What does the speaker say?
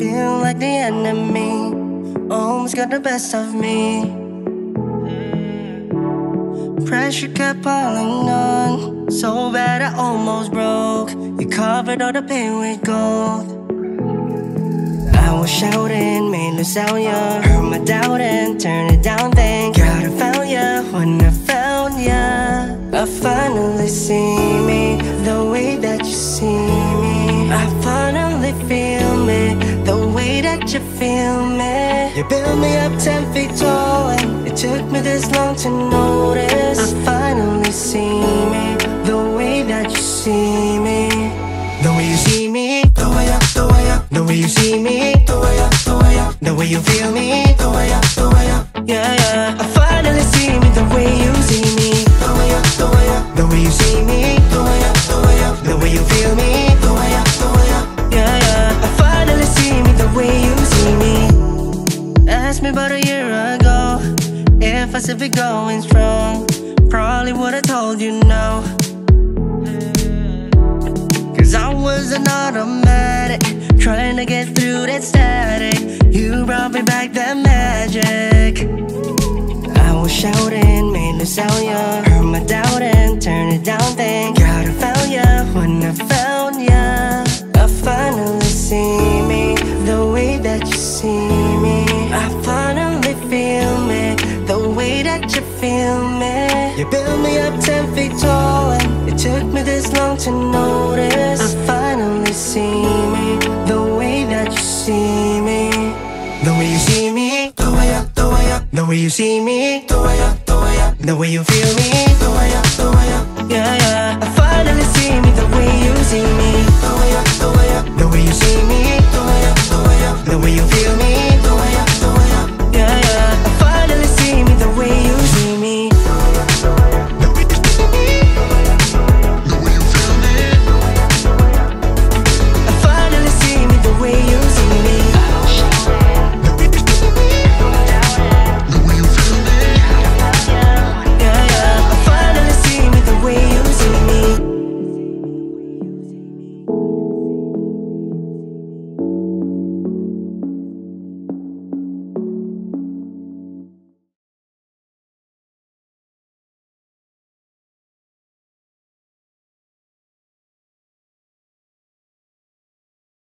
feel like the enemy almost got the best of me. Mm. Pressure kept piling on, so bad I almost broke. You covered all the pain with gold. I was shouting, made no sound, ya. Heard my doubt and turned it down. Thank feel me the way that you feel me. You built me up ten feet tall, and it took me this long to notice. I finally see me the way that you see me. The way you see me, the way I, the way I, the way you see me, the way I, the way I, the way you feel me, the way I, the way I, yeah, yeah. About a year ago if I should be going strong. Probably would've told you no. Cause I was an automatic, trying to get through that static. You brought me back that magic. I was shouting, made no sound, ya. Heard my doubt and turned it down. God I found ya. When I found that you feel me. You built me up ten feet tall, and it took me this long to notice. I finally see me the way that you see me. The way you see me, the way up, the way up, the way you see me, the way up, the way up, the way you feel me, the way up, the way up, yeah,